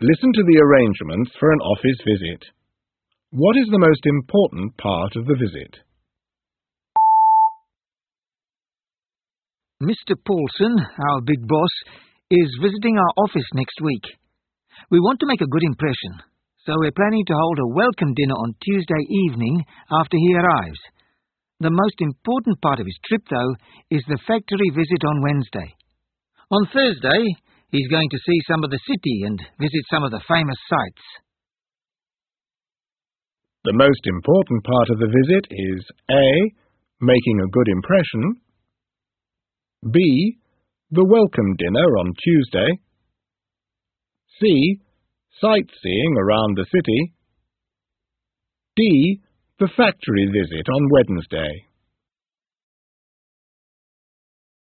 Listen to the arrangements for an office visit. What is the most important part of the visit? Mr. Paulson, our big boss, is visiting our office next week. We want to make a good impression, so we're planning to hold a welcome dinner on Tuesday evening after he arrives. The most important part of his trip, though, is the factory visit on Wednesday. On Thursday, he's going to see some of the city and visit some of the famous sites. The most important part of the visit is A. Making a good impression, B. The welcome dinner on Tuesday, C. Sightseeing around the city, D. The factory visit on Wednesday.